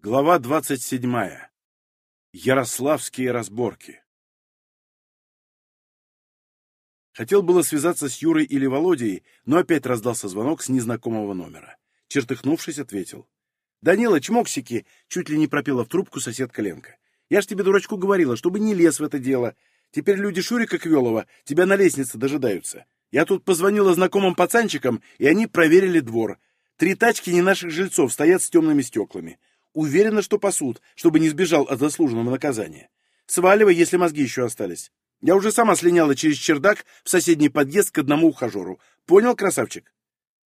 Глава 27. Ярославские разборки. Хотел было связаться с Юрой или Володей, но опять раздался звонок с незнакомого номера. Чертыхнувшись, ответил. «Данила, чмоксики!» — чуть ли не пропела в трубку соседка Ленка. «Я ж тебе, дурачку, говорила, чтобы не лез в это дело. Теперь люди Шурика Квелова тебя на лестнице дожидаются. Я тут позвонила знакомым пацанчикам, и они проверили двор. Три тачки не наших жильцов стоят с темными стеклами. Уверена, что пасут, чтобы не сбежал от заслуженного наказания. Сваливай, если мозги еще остались. Я уже сама слиняла через чердак в соседний подъезд к одному ухажеру. Понял, красавчик?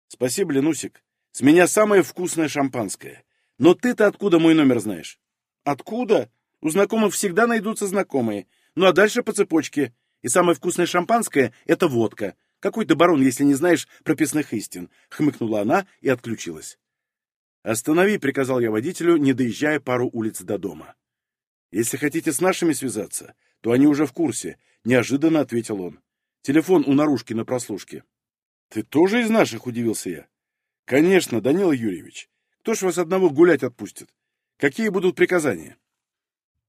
Спасибо, Ленусик. С меня самое вкусное шампанское. Но ты-то откуда мой номер знаешь? Откуда? У знакомых всегда найдутся знакомые. Ну а дальше по цепочке. И самое вкусное шампанское — это водка. Какой ты барон, если не знаешь прописных истин? Хмыкнула она и отключилась. «Останови», — приказал я водителю, не доезжая пару улиц до дома. «Если хотите с нашими связаться, то они уже в курсе», — неожиданно ответил он. «Телефон у наружки на прослушке». «Ты тоже из наших?» — удивился я. «Конечно, Данила Юрьевич. Кто ж вас одного гулять отпустит? Какие будут приказания?»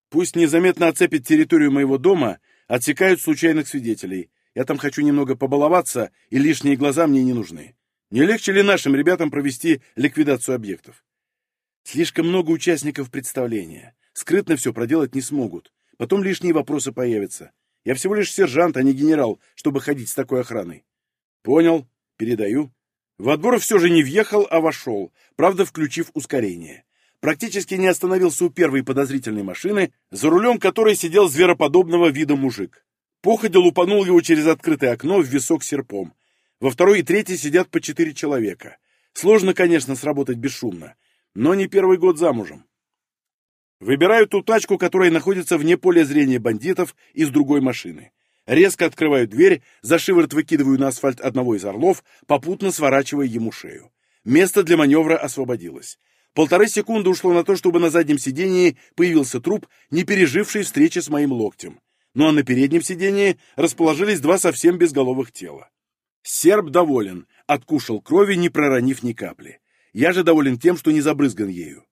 «Пусть незаметно оцепит территорию моего дома, отсекают случайных свидетелей. Я там хочу немного побаловаться, и лишние глаза мне не нужны. Не легче ли нашим ребятам провести ликвидацию объектов? Слишком много участников представления. Скрытно все проделать не смогут. Потом лишние вопросы появятся. Я всего лишь сержант, а не генерал, чтобы ходить с такой охраной. Понял. Передаю. Во двор все же не въехал, а вошел, правда, включив ускорение. Практически не остановился у первой подозрительной машины, за рулем которой сидел звероподобного вида мужик. Походя лупанул его через открытое окно в висок серпом. Во второй и третьей сидят по четыре человека. Сложно, конечно, сработать бесшумно, но не первый год замужем. Выбираю ту тачку, которая находится вне поля зрения бандитов из другой машины. Резко открываю дверь, за шиворот выкидываю на асфальт одного из орлов, попутно сворачивая ему шею. Место для маневра освободилось. Полторы секунды ушло на то, чтобы на заднем сидении появился труп, не переживший встречи с моим локтем. Ну а на переднем сидении расположились два совсем безголовых тела. Серб доволен, откушал крови, не проронив ни капли. Я же доволен тем, что не забрызган ею.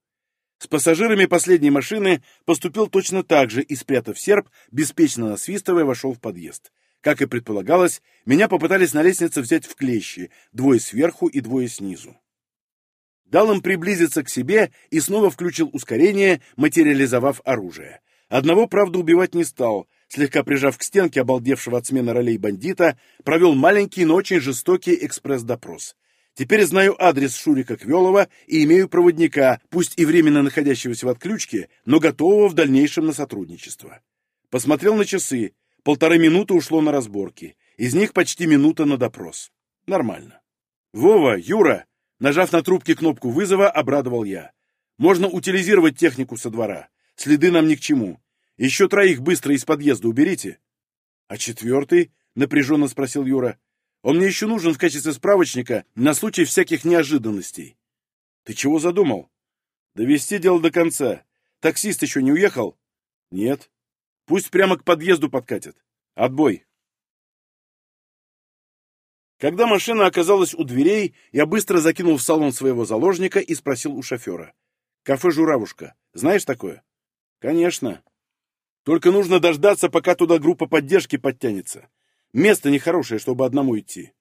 С пассажирами последней машины поступил точно так же и, спрятав серб, беспечно насвистывая, вошел в подъезд. Как и предполагалось, меня попытались на лестнице взять в клещи, двое сверху и двое снизу. Дал им приблизиться к себе и снова включил ускорение, материализовав оружие. Одного, правда, убивать не стал, слегка прижав к стенке обалдевшего от смены ролей бандита, провел маленький, но очень жестокий экспресс-допрос. Теперь знаю адрес Шурика Квелова и имею проводника, пусть и временно находящегося в отключке, но готового в дальнейшем на сотрудничество. Посмотрел на часы. Полторы минуты ушло на разборки. Из них почти минута на допрос. Нормально. «Вова, Юра!» Нажав на трубке кнопку вызова, обрадовал я. «Можно утилизировать технику со двора. Следы нам ни к чему. Еще троих быстро из подъезда уберите. — А четвертый? — напряженно спросил Юра. — Он мне еще нужен в качестве справочника на случай всяких неожиданностей. — Ты чего задумал? — Довести дело до конца. Таксист еще не уехал? — Нет. Пусть прямо к подъезду подкатят. Отбой. Когда машина оказалась у дверей, я быстро закинул в салон своего заложника и спросил у шофера. «Кафе «Журавушка». Знаешь такое?» «Конечно. Только нужно дождаться, пока туда группа поддержки подтянется. Место нехорошее, чтобы одному идти.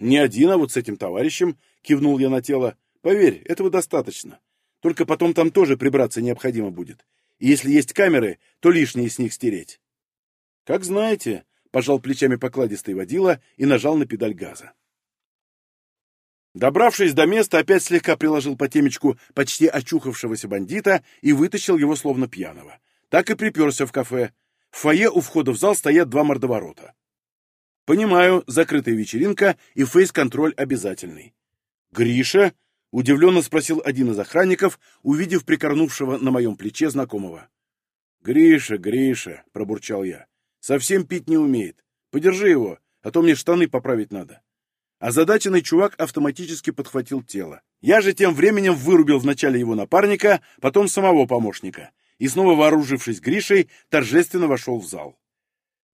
Не один, а вот с этим товарищем, кивнул я на тело. Поверь, этого достаточно. Только потом там тоже прибраться необходимо будет. И если есть камеры, то лишние с них стереть. Как знаете, пожал плечами покладистый водила и нажал на педаль газа. Добравшись до места, опять слегка приложил по темечку почти очухавшегося бандита и вытащил его словно пьяного так и приперся в кафе. В фойе у входа в зал стоят два мордоворота. Понимаю, закрытая вечеринка и фейс-контроль обязательный. «Гриша?» — удивленно спросил один из охранников, увидев прикорнувшего на моем плече знакомого. «Гриша, Гриша!» — пробурчал я. «Совсем пить не умеет. Подержи его, а то мне штаны поправить надо». Озадаченный чувак автоматически подхватил тело. Я же тем временем вырубил вначале его напарника, потом самого помощника и, снова вооружившись Гришей, торжественно вошел в зал.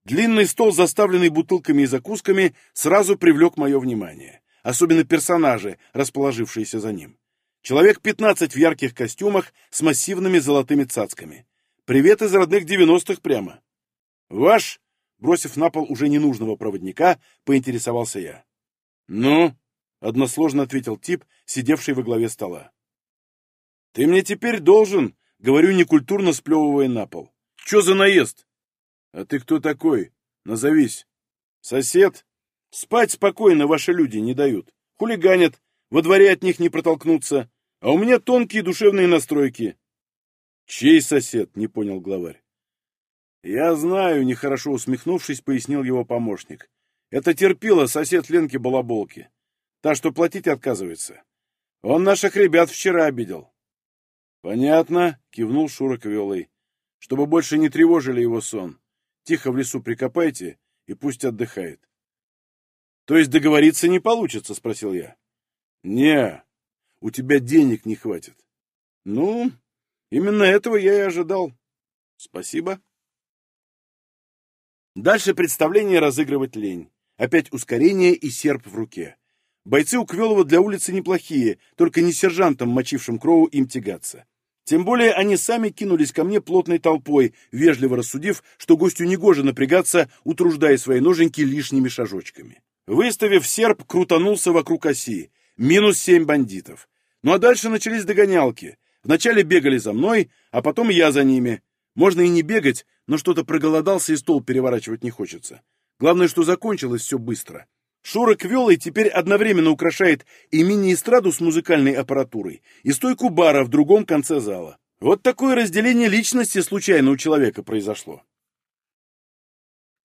Длинный стол, заставленный бутылками и закусками, сразу привлек мое внимание, особенно персонажи, расположившиеся за ним. Человек пятнадцать в ярких костюмах с массивными золотыми цацками. Привет из родных девяностых прямо. Ваш, бросив на пол уже ненужного проводника, поинтересовался я. Ну, односложно ответил тип, сидевший во главе стола. Ты мне теперь должен, говорю некультурно сплевывая на пол. Че за наезд? А ты кто такой? Назовись. Сосед? Спать спокойно ваши люди не дают. Хулиганят, во дворе от них не протолкнуться. А у меня тонкие душевные настройки. Чей сосед? Не понял главарь. Я знаю, нехорошо усмехнувшись, пояснил его помощник. Это терпила сосед Ленки Балаболки. Та, что платить отказывается. Он наших ребят вчера обидел. Понятно, кивнул Шура Ковелый. Чтобы больше не тревожили его сон. Тихо в лесу прикопайте и пусть отдыхает. То есть договориться не получится, спросил я. Не, у тебя денег не хватит. Ну, именно этого я и ожидал. Спасибо. Дальше представление разыгрывать лень. Опять ускорение и серп в руке. Бойцы у Квелова для улицы неплохие, только не сержантом, мочившим Кроу, им тягаться. Тем более они сами кинулись ко мне плотной толпой, вежливо рассудив, что гостю негоже напрягаться, утруждая свои ноженьки лишними шажочками. Выставив серп, крутанулся вокруг оси. Минус семь бандитов. Ну а дальше начались догонялки. Вначале бегали за мной, а потом я за ними. Можно и не бегать, но что-то проголодался и стол переворачивать не хочется. Главное, что закончилось все быстро. Шура Квелый теперь одновременно украшает и мини-эстраду с музыкальной аппаратурой, и стойку бара в другом конце зала. Вот такое разделение личности случайно у человека произошло.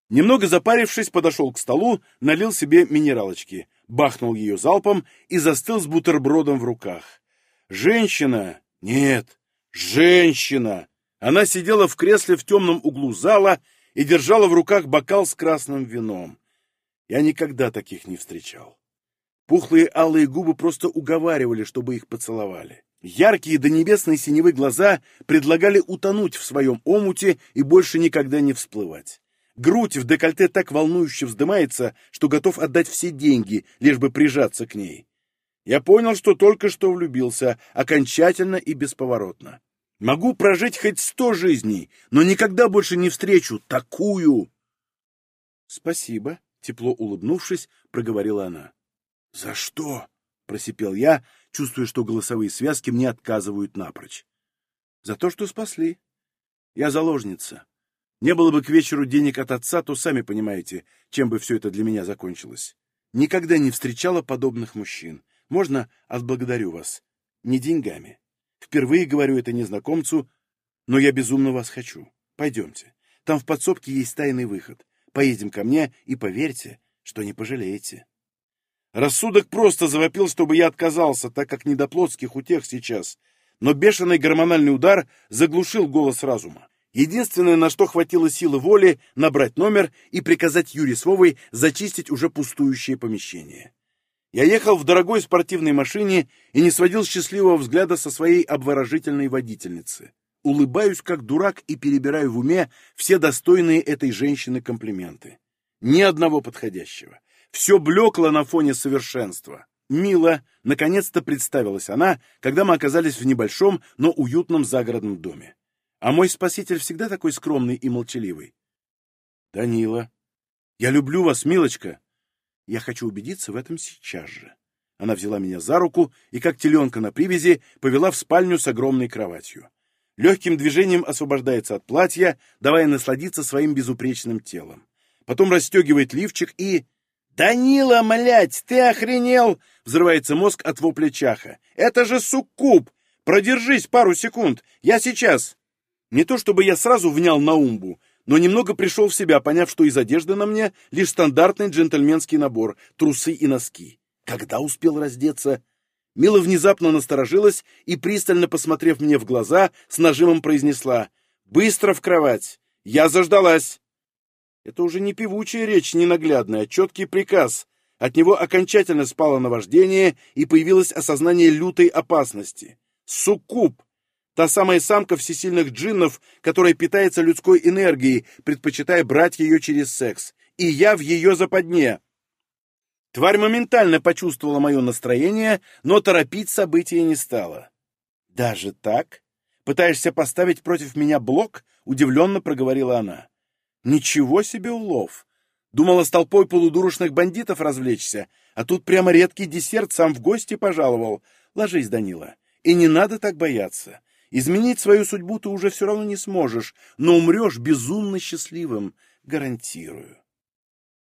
Немного запарившись, подошел к столу, налил себе минералочки, бахнул ее залпом и застыл с бутербродом в руках. Женщина! Нет, женщина! Она сидела в кресле в темном углу зала и держала в руках бокал с красным вином. Я никогда таких не встречал. Пухлые алые губы просто уговаривали, чтобы их поцеловали. Яркие до небесной синевы глаза предлагали утонуть в своем омуте и больше никогда не всплывать. Грудь в декольте так волнующе вздымается, что готов отдать все деньги, лишь бы прижаться к ней. Я понял, что только что влюбился, окончательно и бесповоротно. Могу прожить хоть сто жизней, но никогда больше не встречу такую. — Спасибо, — тепло улыбнувшись, проговорила она. — За что? — просипел я, чувствуя, что голосовые связки мне отказывают напрочь. — За то, что спасли. Я заложница. Не было бы к вечеру денег от отца, то сами понимаете, чем бы все это для меня закончилось. Никогда не встречала подобных мужчин. Можно отблагодарю вас? Не деньгами. Впервые говорю это незнакомцу, но я безумно вас хочу. Пойдемте. Там в подсобке есть тайный выход. Поедем ко мне и поверьте, что не пожалеете. Рассудок просто завопил, чтобы я отказался, так как не до плотских утех сейчас. Но бешеный гормональный удар заглушил голос разума. Единственное, на что хватило силы воли, набрать номер и приказать Юрию Свовой зачистить уже пустующее помещение. Я ехал в дорогой спортивной машине и не сводил счастливого взгляда со своей обворожительной водительницы. Улыбаюсь как дурак и перебираю в уме все достойные этой женщины комплименты. Ни одного подходящего. Все блекло на фоне совершенства. Мило, наконец-то представилась она, когда мы оказались в небольшом, но уютном загородном доме. А мой спаситель всегда такой скромный и молчаливый. Данила, я люблю вас, милочка. Я хочу убедиться в этом сейчас же. Она взяла меня за руку и, как теленка на привязи, повела в спальню с огромной кроватью. Легким движением освобождается от платья, давая насладиться своим безупречным телом. Потом расстегивает лифчик и... «Данила, млять, ты охренел!» — взрывается мозг от вопля чаха. «Это же суккуб! Продержись пару секунд, я сейчас!» Не то чтобы я сразу внял на умбу, но немного пришел в себя, поняв, что из одежды на мне лишь стандартный джентльменский набор, трусы и носки. Когда успел раздеться? Мила внезапно насторожилась и, пристально посмотрев мне в глаза, с нажимом произнесла «Быстро в кровать! Я заждалась!» Это уже не певучая речь ненаглядная, а четкий приказ. От него окончательно спало наваждение и появилось осознание лютой опасности. Суккуб! Та самая самка всесильных джиннов, которая питается людской энергией, предпочитая брать ее через секс. И я в ее западне. Тварь моментально почувствовала мое настроение, но торопить события не стала. «Даже так? Пытаешься поставить против меня блок?» — удивленно проговорила она. «Ничего себе улов! Думала с толпой полудурочных бандитов развлечься, а тут прямо редкий десерт сам в гости пожаловал. Ложись, Данила, и не надо так бояться. Изменить свою судьбу ты уже все равно не сможешь, но умрешь безумно счастливым, гарантирую.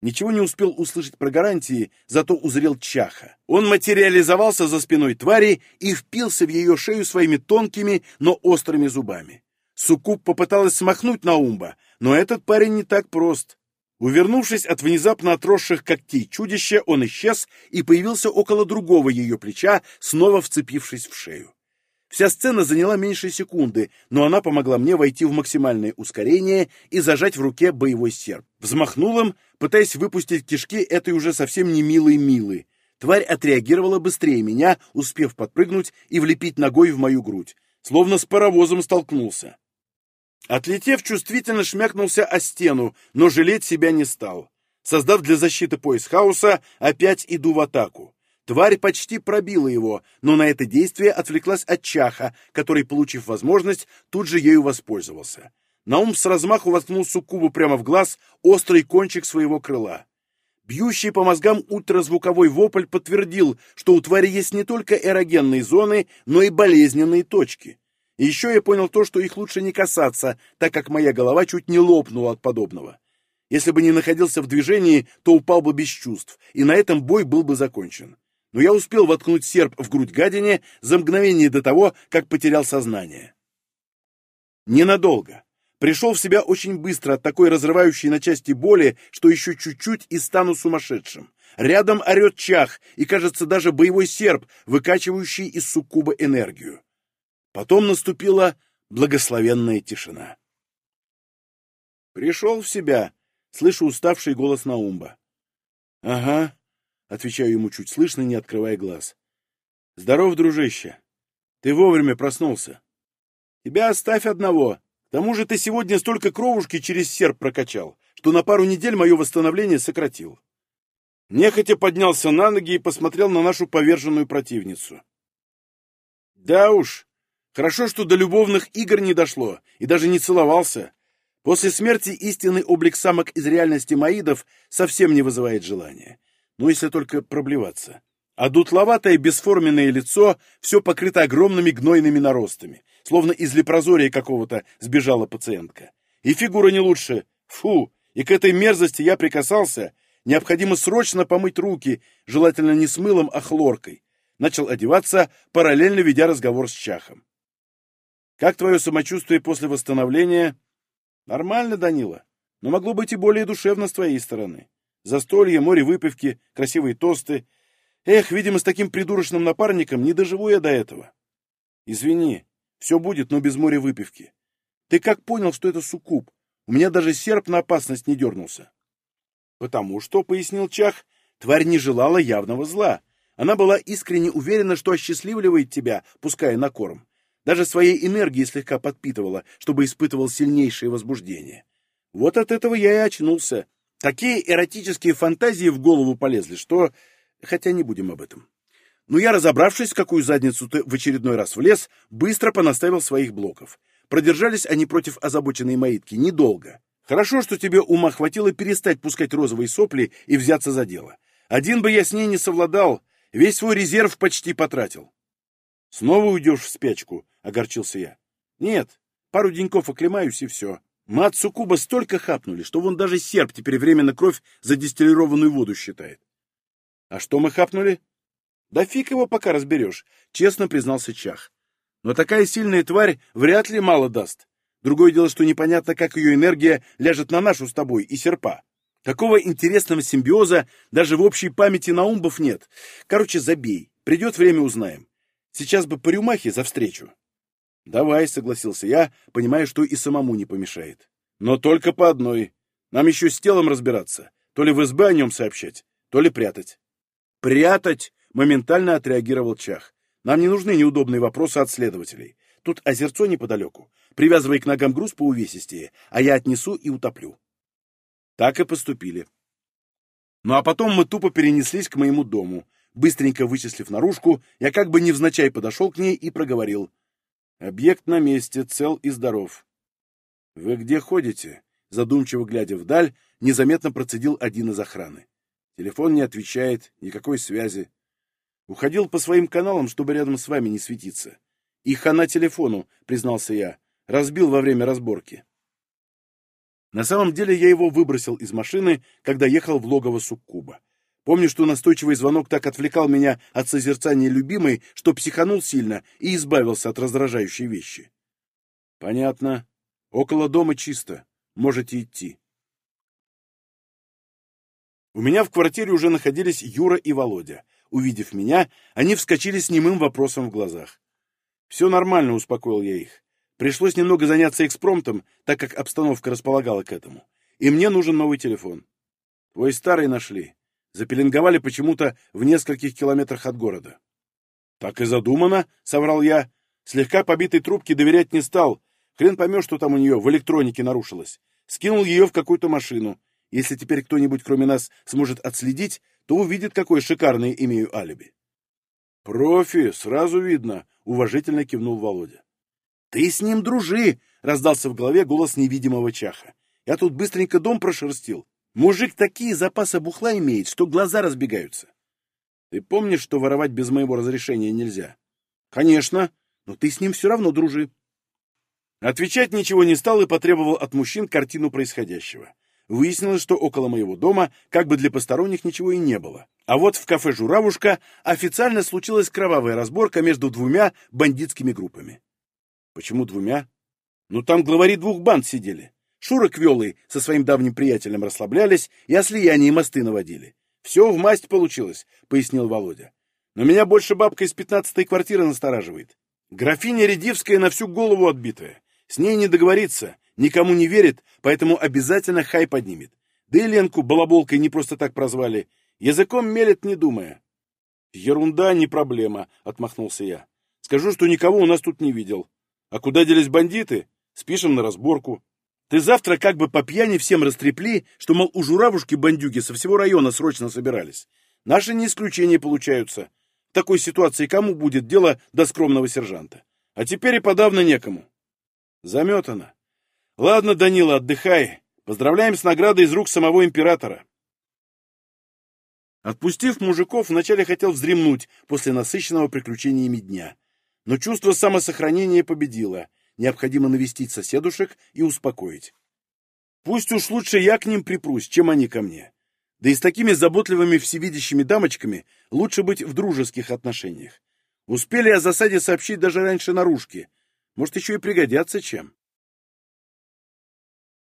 Ничего не успел услышать про гарантии, зато узрел Чаха. Он материализовался за спиной твари и впился в ее шею своими тонкими, но острыми зубами. Суккуб попыталась смахнуть Наумба, но этот парень не так прост. Увернувшись от внезапно отросших когтей чудища, он исчез и появился около другого ее плеча, снова вцепившись в шею. Вся сцена заняла меньше секунды, но она помогла мне войти в максимальное ускорение и зажать в руке боевой серп. Взмахнул им, пытаясь выпустить кишки этой уже совсем не милой милы. Тварь отреагировала быстрее меня, успев подпрыгнуть и влепить ногой в мою грудь, словно с паровозом столкнулся. Отлетев, чувствительно шмякнулся о стену, но жалеть себя не стал. Создав для защиты пояс хаоса, опять иду в атаку. Тварь почти пробила его, но на это действие отвлеклась от Чаха, который, получив возможность, тут же ею воспользовался. Наум с размаху воткнул суккубу прямо в глаз острый кончик своего крыла. Бьющий по мозгам ультразвуковой вопль подтвердил, что у твари есть не только эрогенные зоны, но и болезненные точки. И еще я понял то, что их лучше не касаться, так как моя голова чуть не лопнула от подобного. Если бы не находился в движении, то упал бы без чувств, и на этом бой был бы закончен но я успел воткнуть серп в грудь гадине за мгновение до того, как потерял сознание. Ненадолго. Пришел в себя очень быстро от такой разрывающей на части боли, что еще чуть-чуть и стану сумасшедшим. Рядом орет чах, и, кажется, даже боевой серп, выкачивающий из суккуба энергию. Потом наступила благословенная тишина. Пришел в себя, слышу уставший голос Наумба. Ага, Отвечаю ему чуть слышно, не открывая глаз. «Здоров, дружище. Ты вовремя проснулся. Тебя оставь одного. К тому же ты сегодня столько кровушки через серп прокачал, что на пару недель мое восстановление сократил». Нехотя поднялся на ноги и посмотрел на нашу поверженную противницу. «Да уж, хорошо, что до любовных игр не дошло и даже не целовался. После смерти истинный облик самок из реальности маидов совсем не вызывает желания ну если только проблеваться. А дутловатое бесформенное лицо все покрыто огромными гнойными наростами, словно из лепрозория какого-то сбежала пациентка. И фигура не лучше. Фу, и к этой мерзости я прикасался. Необходимо срочно помыть руки, желательно не с мылом, а хлоркой. Начал одеваться, параллельно ведя разговор с Чахом. «Как твое самочувствие после восстановления?» «Нормально, Данила, но могло быть и более душевно с твоей стороны. Застолье, море выпивки, красивые тосты. Эх, видимо, с таким придурочным напарником не доживу я до этого. Извини, все будет, но без моря выпивки. Ты как понял, что это суккуб? У меня даже серп на опасность не дернулся. Потому что, — пояснил Чах, — тварь не желала явного зла. Она была искренне уверена, что осчастливливает тебя, пуская на корм. Даже своей энергией слегка подпитывала, чтобы испытывал сильнейшее возбуждение. Вот от этого я и очнулся. Такие эротические фантазии в голову полезли, что... Хотя не будем об этом. Но я, разобравшись, какую задницу ты в очередной раз влез, быстро понаставил своих блоков. Продержались они против озабоченной маитки недолго. Хорошо, что тебе ума хватило перестать пускать розовые сопли и взяться за дело. Один бы я с ней не совладал, весь свой резерв почти потратил. Снова уйдешь в спячку, — огорчился я. Нет, пару деньков оклемаюсь и все. Мат Сукуба столько хапнули, что вон даже серп теперь временно кровь за дистиллированную воду считает. А что мы хапнули? Да фиг его пока разберешь, честно признался Чах. Но такая сильная тварь вряд ли мало даст. Другое дело, что непонятно, как ее энергия ляжет на нашу с тобой и серпа. Такого интересного симбиоза даже в общей памяти наумбов нет. Короче, забей. Придет время, узнаем. Сейчас бы по рюмахе за встречу. «Давай», — согласился я, понимая, что и самому не помешает. «Но только по одной. Нам еще с телом разбираться. То ли в СБ о нем сообщать, то ли прятать». «Прятать?» — моментально отреагировал Чах. «Нам не нужны неудобные вопросы от следователей. Тут озерцо неподалеку. Привязывай к ногам груз по увесистее, а я отнесу и утоплю». Так и поступили. Ну а потом мы тупо перенеслись к моему дому. Быстренько вычислив наружку, я как бы невзначай подошел к ней и проговорил. Объект на месте, цел и здоров. «Вы где ходите?» Задумчиво глядя вдаль, незаметно процедил один из охраны. Телефон не отвечает, никакой связи. Уходил по своим каналам, чтобы рядом с вами не светиться. И хана телефону, признался я. Разбил во время разборки. На самом деле я его выбросил из машины, когда ехал в логово Суккуба. Помню, что настойчивый звонок так отвлекал меня от созерцания любимой, что психанул сильно и избавился от раздражающей вещи. Понятно. Около дома чисто. Можете идти. У меня в квартире уже находились Юра и Володя. Увидев меня, они вскочили с немым вопросом в глазах. «Все нормально», — успокоил я их. «Пришлось немного заняться экспромтом, так как обстановка располагала к этому. И мне нужен новый телефон. Твой старый нашли. Запеленговали почему-то в нескольких километрах от города». «Так и задумано», — соврал я. Слегка побитой трубке доверять не стал. Хрен поймешь, что там у нее в электронике нарушилось. Скинул ее в какую-то машину. Если теперь кто-нибудь, кроме нас, сможет отследить, то увидит, какое шикарное имею алиби. «Профи, сразу видно», — уважительно кивнул Володя. «Ты с ним дружи!» — раздался в голове голос невидимого чаха. «Я тут быстренько дом прошерстил. Мужик такие запасы бухла имеет, что глаза разбегаются». «Ты помнишь, что воровать без моего разрешения нельзя?» «Конечно, но ты с ним все равно дружи». Отвечать ничего не стал и потребовал от мужчин картину происходящего. Выяснилось, что около моего дома как бы для посторонних ничего и не было. А вот в кафе «Журавушка» официально случилась кровавая разборка между двумя бандитскими группами. Почему двумя? Ну, там главари двух банд сидели. Шура Квелый со своим давним приятелем расслаблялись и о слиянии мосты наводили. Все в масть получилось, — пояснил Володя. Но меня больше бабка из пятнадцатой квартиры настораживает. Графиня Редивская на всю голову отбитая. С ней не договориться, никому не верит, поэтому обязательно хай поднимет. Да и Ленку балаболкой не просто так прозвали. Языком мелет, не думая. Ерунда, не проблема, отмахнулся я. Скажу, что никого у нас тут не видел. А куда делись бандиты? Спишем на разборку. Ты завтра как бы по пьяни всем растрепли, что, мол, у журавушки-бандюги со всего района срочно собирались. Наши не исключения получаются. В такой ситуации кому будет дело до скромного сержанта? А теперь и подавно некому. Заметано. Ладно, Данила, отдыхай. Поздравляем с наградой из рук самого императора. Отпустив мужиков, вначале хотел вздремнуть после насыщенного приключениями дня. Но чувство самосохранения победило. Необходимо навестить соседушек и успокоить. Пусть уж лучше я к ним припрусь, чем они ко мне. Да и с такими заботливыми всевидящими дамочками лучше быть в дружеских отношениях. Успели о засаде сообщить даже раньше наружки, может, еще и пригодятся чем.